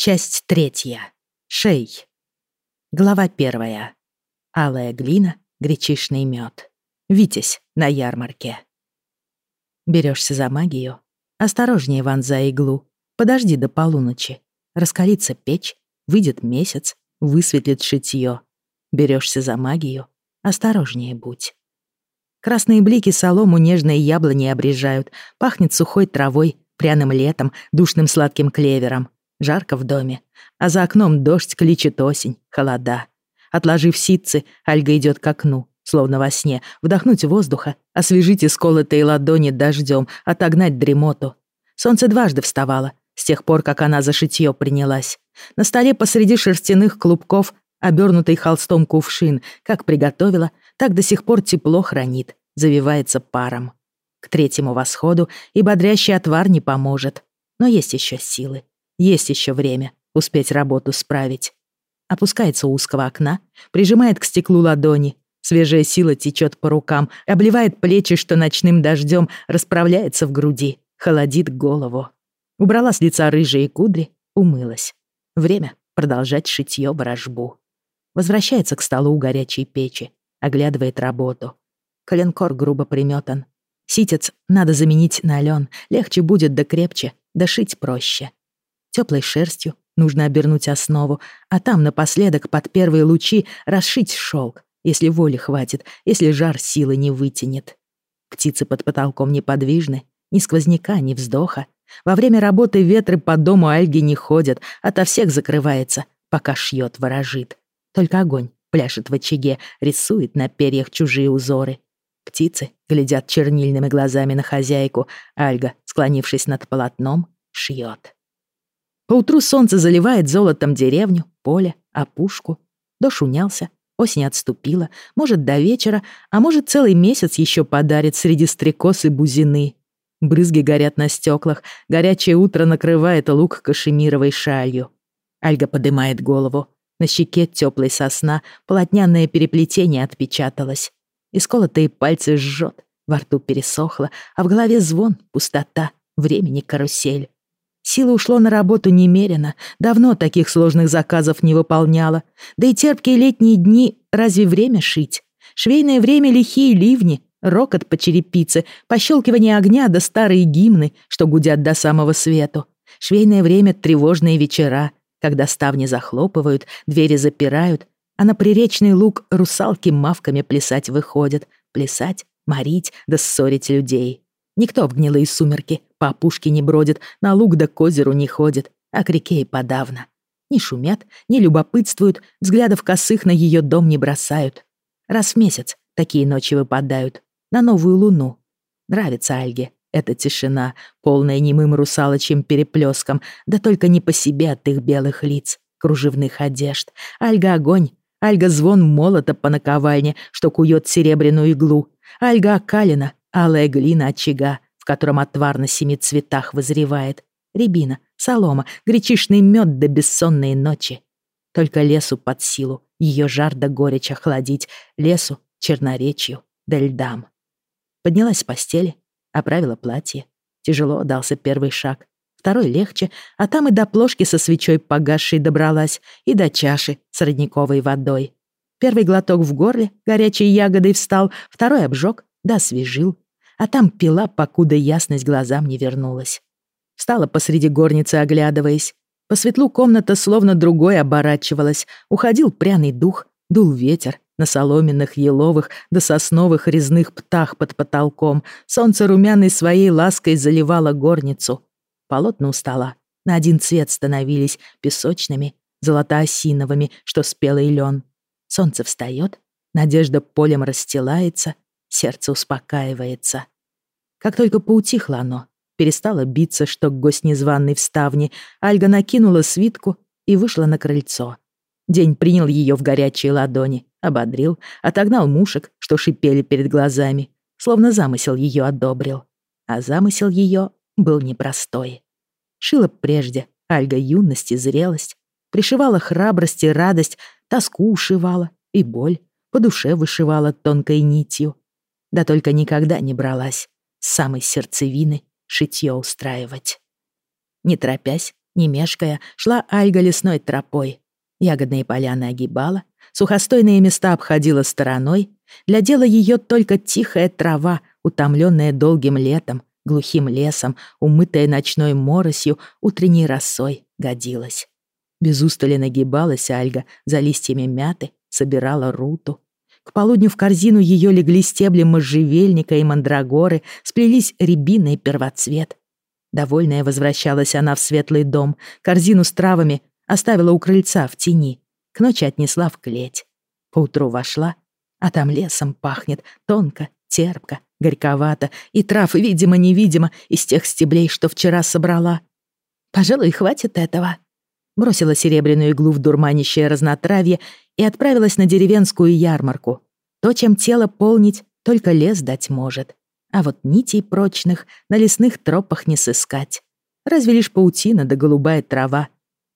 Часть третья. Шей. Глава первая. Алая глина, гречишный мед. Витязь на ярмарке. Берешься за магию. Осторожнее вонзай иглу. Подожди до полуночи. Раскалится печь, выйдет месяц, высветлит шитье. Берешься за магию. Осторожнее будь. Красные блики солому нежные яблони обрежают. Пахнет сухой травой, пряным летом, душным сладким клевером. Жарко в доме, а за окном дождь кличет осень, холода. Отложив ситцы, Альга идет к окну, словно во сне, вдохнуть воздуха, освежить исколотые ладони дождем, отогнать дремоту. Солнце дважды вставало, с тех пор, как она за шитьё принялась. На столе посреди шерстяных клубков, обернутый холстом кувшин, как приготовила, так до сих пор тепло хранит, завивается паром. К третьему восходу и бодрящий отвар не поможет, но есть еще силы. Есть еще время успеть работу справить. Опускается у узкого окна, прижимает к стеклу ладони. Свежая сила течет по рукам, обливает плечи, что ночным дождем расправляется в груди, холодит голову. Убрала с лица рыжие кудри, умылась. Время продолжать шитьё ворожбу. Возвращается к столу у горячей печи, оглядывает работу. Коленкор грубо приметан. Ситец надо заменить на лен, легче будет да крепче, да шить проще. Теплой шерстью нужно обернуть основу, а там напоследок под первые лучи расшить шелк, если воли хватит, если жар силы не вытянет. Птицы под потолком неподвижны, ни сквозняка, ни вздоха. Во время работы ветры по дому Альги не ходят, ото всех закрывается, пока шьет, ворожит. Только огонь пляшет в очаге, рисует на перьях чужие узоры. Птицы глядят чернильными глазами на хозяйку, Альга, склонившись над полотном, шьет. Поутру солнце заливает золотом деревню, поле, опушку. Дождь унялся, осень отступила, может, до вечера, а может, целый месяц еще подарит среди стрекоз и бузины. Брызги горят на стеклах, горячее утро накрывает лук кашемировой шалью. Альга поднимает голову. На щеке теплой сосна полотняное переплетение отпечаталось. Исколотые пальцы жжет, во рту пересохло, а в голове звон, пустота, времени карусель. Силы ушло на работу немерено, давно таких сложных заказов не выполняла. Да и терпкие летние дни разве время шить? Швейное время лихие ливни, рокот по черепице, пощелкивание огня да старые гимны, что гудят до самого свету. Швейное время тревожные вечера, когда ставни захлопывают, двери запирают, а на приречный луг русалки мавками плясать выходят, плясать, морить да ссорить людей. Никто в гнилые сумерки по опушке не бродит, на луг да к озеру не ходит, а к реке и подавно. Не шумят, не любопытствуют, взглядов косых на ее дом не бросают. Раз в месяц такие ночи выпадают, на новую луну. Нравится Альге эта тишина, полная немым русалочьим переплеском, да только не по себе от их белых лиц, кружевных одежд. Альга — огонь, Альга — звон молота по наковальне, что кует серебряную иглу. Альга — окалина, алая глина очага, в котором отвар на семи цветах вызревает, рябина, солома, гречишный мед до бессонные ночи. Только лесу под силу ее жар да горечь охладить, лесу, черноречью да льдам. Поднялась с постели, оправила платье. Тяжело дался первый шаг, второй легче, а там и до плошки со свечой погасшей добралась, и до чаши с родниковой водой. Первый глоток в горле, горячей ягодой встал, второй обжег, да освежил, а там пила, покуда ясность глазам не вернулась. Встала посреди горницы, оглядываясь. По светлу комната словно другой оборачивалась. Уходил пряный дух, дул ветер на соломенных, еловых да сосновых резных птах под потолком. Солнце румяной своей лаской заливало горницу. Полотна у стола на один цвет становились песочными, золотоосиновыми, что спелый лен. Солнце встает, надежда полем расстилается — сердце успокаивается. Как только поутихло оно, перестало биться, что гость незваный в ставне, Альга накинула свитку и вышла на крыльцо. День принял ее в горячие ладони, ободрил, отогнал мушек, что шипели перед глазами, словно замысел ее одобрил. А замысел ее был непростой. Шила прежде Альга юность и зрелость, пришивала храбрость и радость, тоску ушивала и боль, по душе вышивала тонкой нитью, да только никогда не бралась с самой сердцевины шитьё устраивать. Не торопясь, Не мешкая, шла Альга лесной тропой. Ягодные поляны огибала, сухостойные места обходила стороной. Для дела ее только тихая трава, утомленная долгим летом, глухим лесом, умытая ночной моросью, утренней росой, годилась. Без устали нагибалась Альга за листьями мяты, собирала руту. К полудню в корзину ее легли стебли можжевельника и мандрагоры, сплелись рябина и первоцвет. Довольная возвращалась она в светлый дом, корзину с травами оставила у крыльца в тени, к ночи отнесла в клеть. Поутру вошла, а там лесом пахнет, тонко, терпко, горьковато, и трав, видимо-невидимо, из тех стеблей, что вчера собрала. Пожалуй, хватит этого бросила серебряную иглу в дурманящее разнотравье и отправилась на деревенскую ярмарку. То, чем тело полнить, только лес дать может. А вот нитей прочных на лесных тропах не сыскать. Разве лишь паутина да голубая трава.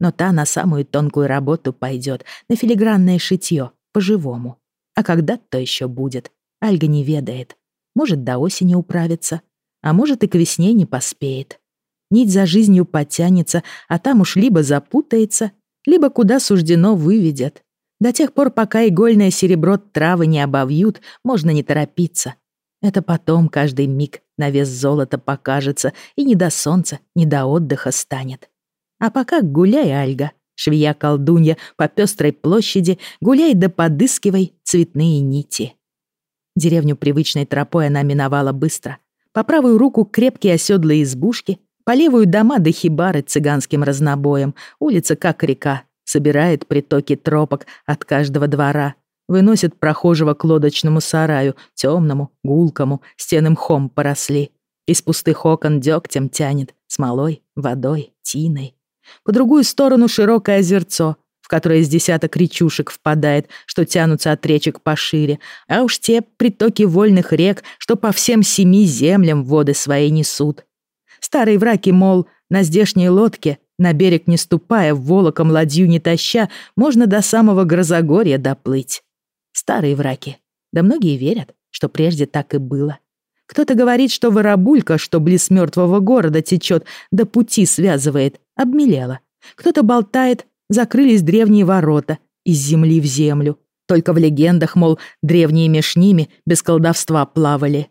Но та на самую тонкую работу пойдет, на филигранное шитье, по-живому. А когда то еще будет, Альга не ведает. Может, до осени управится, а может, и к весне не поспеет нить за жизнью потянется, а там уж либо запутается, либо куда суждено выведет. До тех пор, пока игольное серебро травы не обовьют, можно не торопиться. Это потом каждый миг на вес золота покажется, и ни до солнца, ни до отдыха станет. А пока гуляй, Альга, швея-колдунья, по пестрой площади, гуляй да подыскивай цветные нити. Деревню привычной тропой она миновала быстро. По правую руку крепкие оседлые избушки, по левую дома до хибары цыганским разнобоем, улица как река, собирает притоки тропок от каждого двора, выносит прохожего к лодочному сараю, темному, гулкому, стены мхом поросли. Из пустых окон дегтем тянет, смолой, водой, тиной. По другую сторону широкое озерцо, в которое из десяток речушек впадает, что тянутся от речек пошире, а уж те притоки вольных рек, что по всем семи землям воды свои несут. Старые враки, мол, на здешней лодке, на берег не ступая, волоком ладью не таща, можно до самого Грозогорья доплыть. Старые враки. Да многие верят, что прежде так и было. Кто-то говорит, что воробулька, что близ мертвого города течет, до пути связывает, обмелела. Кто-то болтает, закрылись древние ворота из земли в землю. Только в легендах, мол, древние меж ними без колдовства плавали.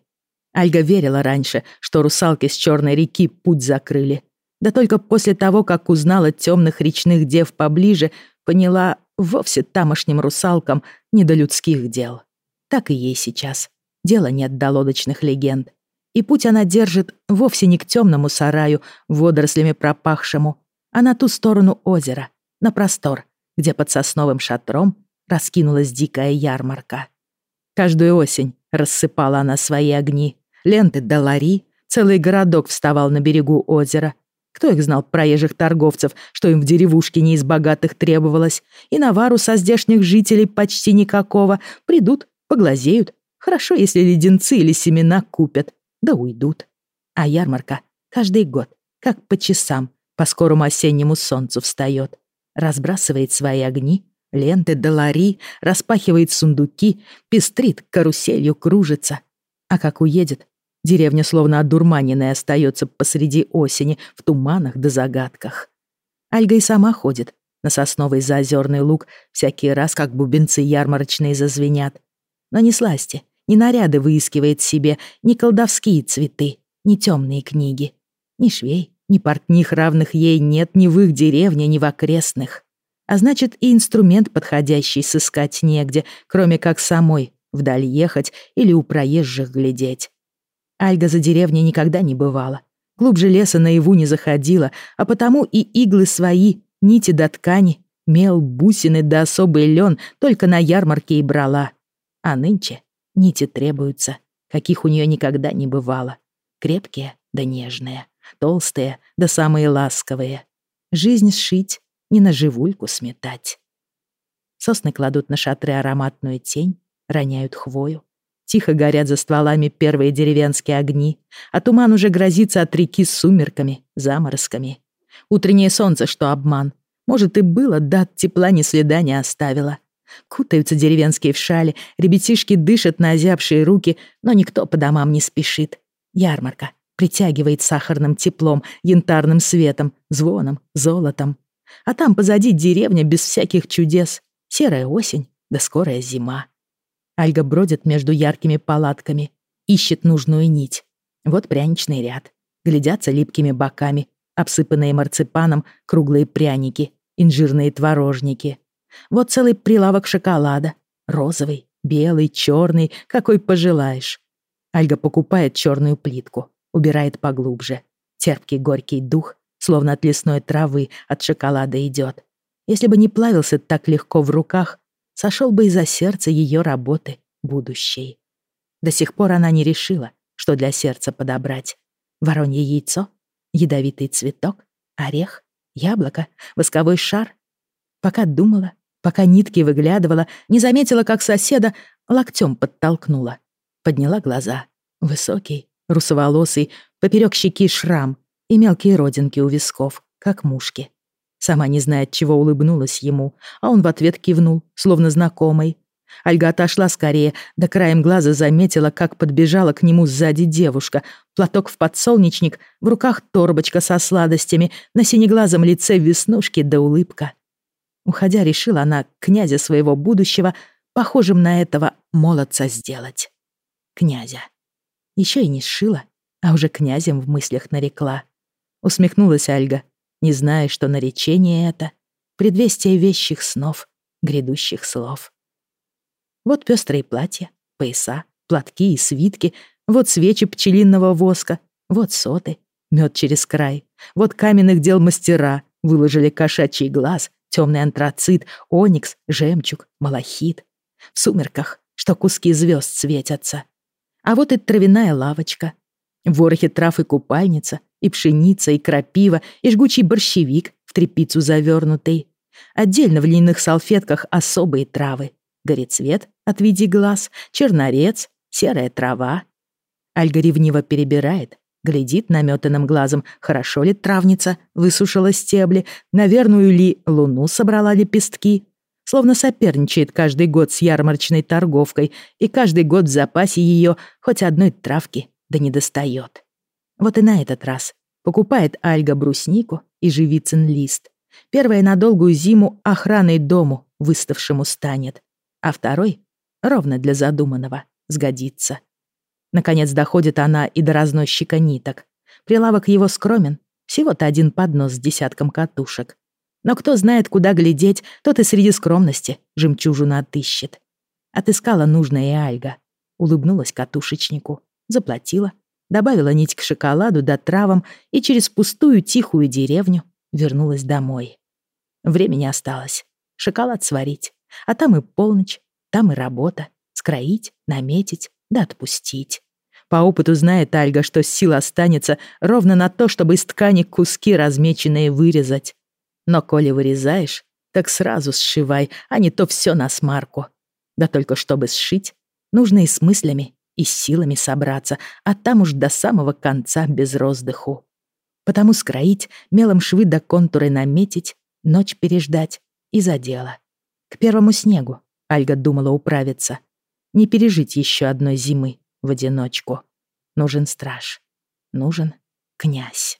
Альга верила раньше, что русалки с Черной реки путь закрыли. Да только после того, как узнала темных речных дев поближе, поняла, вовсе тамошним русалкам не до людских дел. Так и ей сейчас. Дела нет до лодочных легенд. И путь она держит вовсе не к темному сараю, водорослями пропахшему, а на ту сторону озера, на простор, где под сосновым шатром раскинулась дикая ярмарка. Каждую осень рассыпала она свои огни, ленты до целый городок вставал на берегу озера. Кто их знал, проезжих торговцев, что им в деревушке не из богатых требовалось, и навару со здешних жителей почти никакого, придут, поглазеют. Хорошо, если леденцы или семена купят, да уйдут. А ярмарка каждый год, как по часам, по скорому осеннему солнцу встает, разбрасывает свои огни, ленты до лари, распахивает сундуки, пестрит, каруселью кружится. А как уедет, Деревня словно одурманенная остается посреди осени в туманах да загадках. Альга и сама ходит на сосновый заозерный луг всякий раз, как бубенцы ярмарочные зазвенят. Но ни сласти, ни наряды выискивает себе, ни колдовские цветы, ни темные книги. Ни швей, ни портних равных ей нет ни в их деревне, ни в окрестных. А значит, и инструмент подходящий сыскать негде, кроме как самой вдаль ехать или у проезжих глядеть. Альга за деревней никогда не бывала. Глубже леса наяву не заходила, а потому и иглы свои, нити до ткани, мел, бусины да особый лен только на ярмарке и брала. А нынче нити требуются, каких у нее никогда не бывало. Крепкие да нежные, толстые да самые ласковые. Жизнь сшить, не на живульку сметать. Сосны кладут на шатры ароматную тень, роняют хвою. Тихо горят за стволами первые деревенские огни, а туман уже грозится от реки с сумерками, заморозками. Утреннее солнце, что обман. Может, и было, да от тепла ни следа не оставило. Кутаются деревенские в шали, ребятишки дышат на озябшие руки, но никто по домам не спешит. Ярмарка. притягивает сахарным теплом, янтарным светом, звоном, золотом. А там позади деревня без всяких чудес, серая осень да скорая зима. Альга бродит между яркими палатками, ищет нужную нить. Вот пряничный ряд. Глядятся липкими боками, обсыпанные марципаном круглые пряники, инжирные творожники. Вот целый прилавок шоколада. Розовый, белый, черный, какой пожелаешь. Альга покупает черную плитку, убирает поглубже. Терпкий горький дух, словно от лесной травы, от шоколада идет. Если бы не плавился так легко в руках, сошел бы из-за сердца ее работы будущей. До сих пор она не решила, что для сердца подобрать. Воронье яйцо, ядовитый цветок, орех, яблоко, восковой шар. Пока думала, пока нитки выглядывала, не заметила, как соседа локтем подтолкнула. Подняла глаза. Высокий, русоволосый, поперек щеки шрам и мелкие родинки у висков, как мушки. Сама не знает, чего улыбнулась ему, а он в ответ кивнул, словно знакомый. Альга отошла скорее, да краем глаза заметила, как подбежала к нему сзади девушка. Платок в подсолнечник, в руках торбочка со сладостями, на синеглазом лице веснушки да улыбка. Уходя, решила она князя своего будущего похожим на этого молодца сделать. Князя. Еще и не сшила, а уже князем в мыслях нарекла. Усмехнулась Альга, не зная, что наречение это — предвестие вещих снов, грядущих слов. Вот пестрые платья, пояса, платки и свитки, вот свечи пчелиного воска, вот соты, мед через край, вот каменных дел мастера выложили кошачий глаз, темный антрацит, оникс, жемчуг, малахит. В сумерках, что куски звезд светятся. А вот и травяная лавочка, ворохи трав и купальница, и пшеница, и крапива, и жгучий борщевик в трепицу завернутый. Отдельно в льняных салфетках особые травы. Горецвет, отведи глаз, чернорец, серая трава. Альга ревниво перебирает, глядит наметанным глазом, хорошо ли травница высушила стебли, на верную ли луну собрала лепестки. Словно соперничает каждый год с ярмарочной торговкой, и каждый год в запасе ее хоть одной травки да не достает. Вот и на этот раз покупает Альга бруснику и живицын лист. Первая на долгую зиму охраной дому выставшему станет, а второй, ровно для задуманного, сгодится. Наконец доходит она и до разносчика ниток. Прилавок его скромен, всего-то один поднос с десятком катушек. Но кто знает, куда глядеть, тот и среди скромности жемчужину отыщет. Отыскала нужное и Альга. Улыбнулась катушечнику, заплатила, добавила нить к шоколаду да травам и через пустую тихую деревню вернулась домой. Времени осталось. Шоколад сварить. А там и полночь, там и работа. Скроить, наметить, да отпустить. По опыту знает Альга, что сил останется ровно на то, чтобы из ткани куски размеченные вырезать. Но коли вырезаешь, так сразу сшивай, а не то все на смарку. Да только чтобы сшить, нужно и с мыслями, и силами собраться, а там уж до самого конца без роздыху. Потому скроить, мелом швы до контуры наметить, ночь переждать и за дело. К первому снегу Альга думала управиться. Не пережить еще одной зимы в одиночку. Нужен страж. Нужен князь.